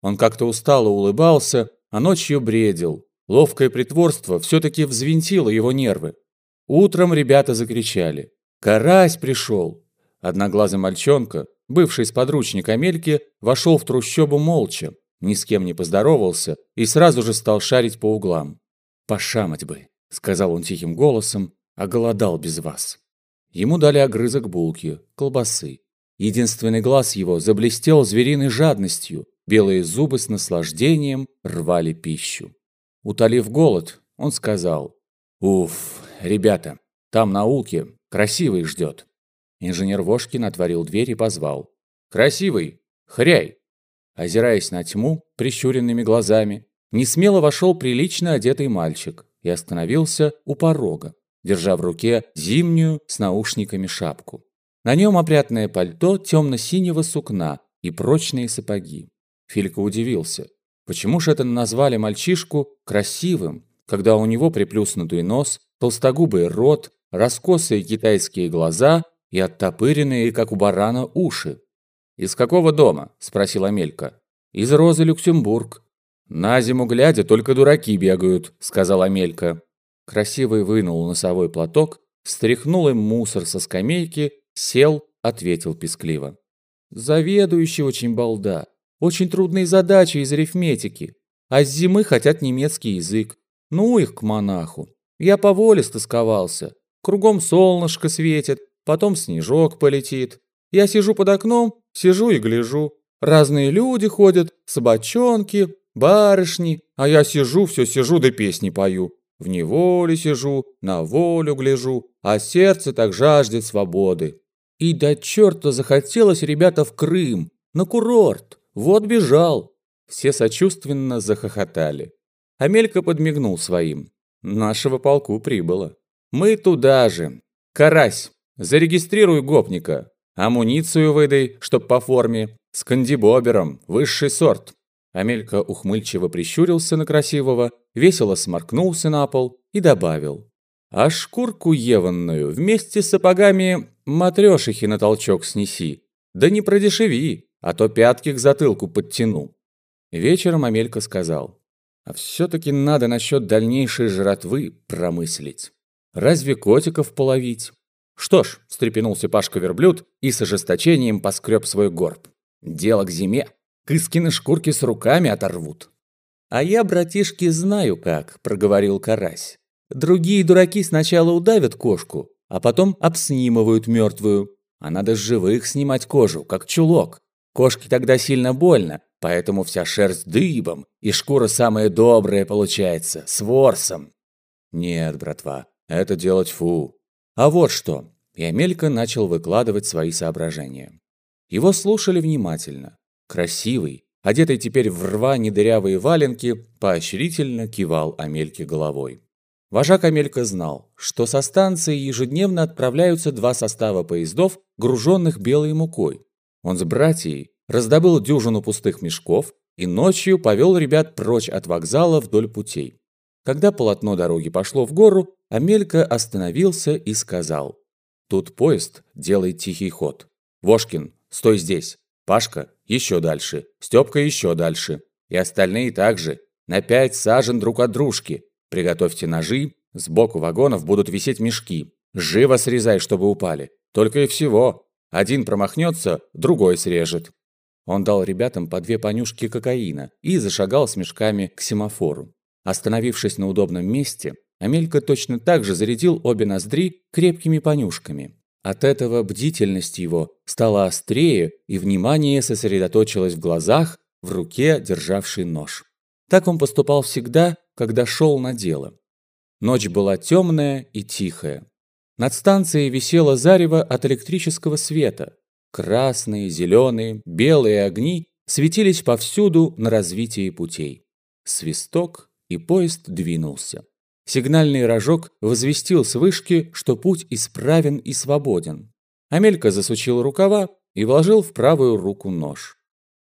Он как-то устало улыбался, а ночью бредил. Ловкое притворство все-таки взвинтило его нервы. Утром ребята закричали. «Карась пришел!» Одноглазый мальчонка, бывший сподручник Амельки, вошел в трущобу молча, ни с кем не поздоровался и сразу же стал шарить по углам. «Пошамать бы», — сказал он тихим голосом, — «оголодал без вас». Ему дали огрызок булки, колбасы. Единственный глаз его заблестел звериной жадностью, белые зубы с наслаждением рвали пищу. Утолив голод, он сказал, «Уф, ребята, там на улке красивый ждет». Инженер Вошкин отворил дверь и позвал. «Красивый! Хряй!» Озираясь на тьму, прищуренными глазами, несмело вошел прилично одетый мальчик и остановился у порога, держа в руке зимнюю с наушниками шапку. На нем опрятное пальто темно-синего сукна и прочные сапоги. Филька удивился. Почему же это назвали мальчишку красивым, когда у него приплюснутый нос, толстогубый рот, раскосые китайские глаза и оттопыренные, как у барана, уши? «Из какого дома?» – спросил Амелька. «Из Розы Люксембург». «На зиму глядя, только дураки бегают», – сказал Амелька. Красивый вынул носовой платок, стряхнул им мусор со скамейки, сел, ответил пескливо. «Заведующий очень балда. Очень трудные задачи из арифметики. А с зимы хотят немецкий язык. Ну их к монаху. Я по воле стосковался. Кругом солнышко светит, потом снежок полетит. Я сижу под окном, сижу и гляжу. Разные люди ходят, собачонки, барышни, а я сижу, все сижу да песни пою. В неволе сижу, на волю гляжу, а сердце так жаждет свободы. И до черта захотелось, ребята, в Крым, на курорт. Вот бежал. Все сочувственно захохотали. Амелька подмигнул своим. Нашего полку прибыло. Мы туда же. Карась, зарегистрируй гопника. Амуницию выдай, чтоб по форме. С кандибобером, высший сорт. Амелька ухмыльчиво прищурился на красивого, весело сморкнулся на пол и добавил. А шкурку еванную вместе с сапогами матрешихи на толчок снеси. Да не продешеви, а то пятки к затылку подтяну. Вечером Амелька сказал. А все-таки надо насчет дальнейшей жратвы промыслить. Разве котиков половить? «Что ж», – встрепенулся Пашка-верблюд и с ожесточением поскреб свой горб. «Дело к зиме. Кыскины шкурки с руками оторвут». «А я, братишки, знаю как», – проговорил Карась. «Другие дураки сначала удавят кошку, а потом обснимывают мертвую. А надо с живых снимать кожу, как чулок. Кошке тогда сильно больно, поэтому вся шерсть дыбом, и шкура самая добрая получается, с ворсом». «Нет, братва, это делать фу. А вот что. И Амелька начал выкладывать свои соображения. Его слушали внимательно. Красивый, одетый теперь в рвани дырявые валенки, поощрительно кивал Амельке головой. Вожак Амелька знал, что со станции ежедневно отправляются два состава поездов, груженных белой мукой. Он с братьей раздобыл дюжину пустых мешков и ночью повел ребят прочь от вокзала вдоль путей. Когда полотно дороги пошло в гору, Амелька остановился и сказал. «Тут поезд делает тихий ход. Вошкин, стой здесь. Пашка, еще дальше. Степка еще дальше. И остальные также. На пять сажен друг от дружки. Приготовьте ножи. Сбоку вагонов будут висеть мешки. Живо срезай, чтобы упали. Только и всего. Один промахнется, другой срежет». Он дал ребятам по две понюшки кокаина и зашагал с мешками к семафору. Остановившись на удобном месте, Амелька точно так же зарядил обе ноздри крепкими понюшками. От этого бдительность его стала острее, и внимание сосредоточилось в глазах, в руке, державшей нож. Так он поступал всегда, когда шел на дело. Ночь была темная и тихая. Над станцией висело зарево от электрического света. Красные, зеленые, белые огни светились повсюду на развитии путей. Свисток, и поезд двинулся. Сигнальный рожок возвестил с вышки, что путь исправен и свободен. Амелька засучил рукава и вложил в правую руку нож.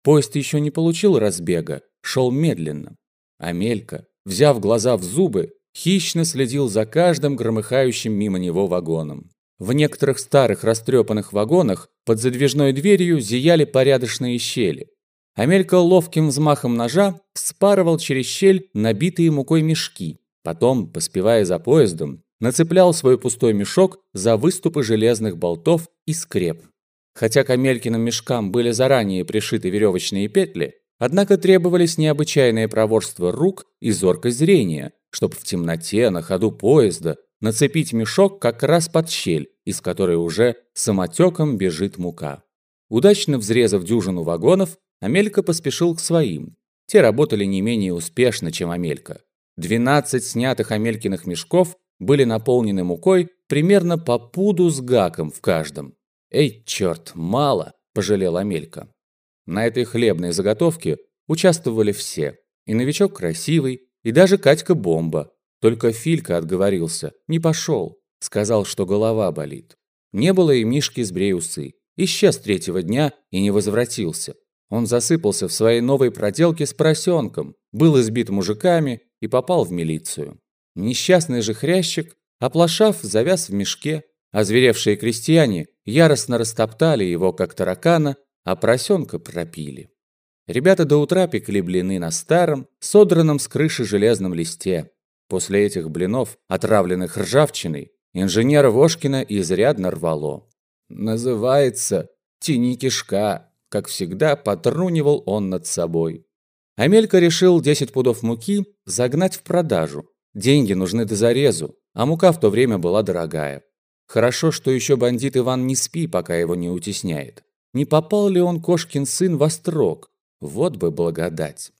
Поезд еще не получил разбега, шел медленно. Амелька, взяв глаза в зубы, хищно следил за каждым громыхающим мимо него вагоном. В некоторых старых растрепанных вагонах под задвижной дверью зияли порядочные щели. Амелька ловким взмахом ножа вспарывал через щель набитые мукой мешки. Потом, поспевая за поездом, нацеплял свой пустой мешок за выступы железных болтов и скреп. Хотя к Амелькиным мешкам были заранее пришиты веревочные петли, однако требовались необычайное проворство рук и зоркость зрения, чтобы в темноте на ходу поезда нацепить мешок как раз под щель, из которой уже самотеком бежит мука. Удачно взрезав дюжину вагонов, Амелька поспешил к своим. Те работали не менее успешно, чем Амелька. 12 снятых Амелькиных мешков были наполнены мукой примерно по пуду с гаком в каждом. «Эй, черт, мало!» – пожалел Амелька. На этой хлебной заготовке участвовали все. И новичок красивый, и даже Катька Бомба. Только Филька отговорился, не пошел. Сказал, что голова болит. Не было и Мишки с Бреусы. Исчез третьего дня и не возвратился. Он засыпался в своей новой проделке с поросенком, был избит мужиками и попал в милицию. Несчастный же хрящик, оплошав, завяз в мешке, Озверевшие крестьяне яростно растоптали его, как таракана, а поросенка пропили. Ребята до утра пекли блины на старом, содранном с крыши железном листе. После этих блинов, отравленных ржавчиной, инженера Вошкина изрядно рвало. «Называется «Тяни кишка», как всегда потрунивал он над собой. Амелька решил 10 пудов муки загнать в продажу. Деньги нужны до зарезу, а мука в то время была дорогая. Хорошо, что еще бандит Иван не спи, пока его не утесняет. Не попал ли он, кошкин сын, во строк? Вот бы благодать.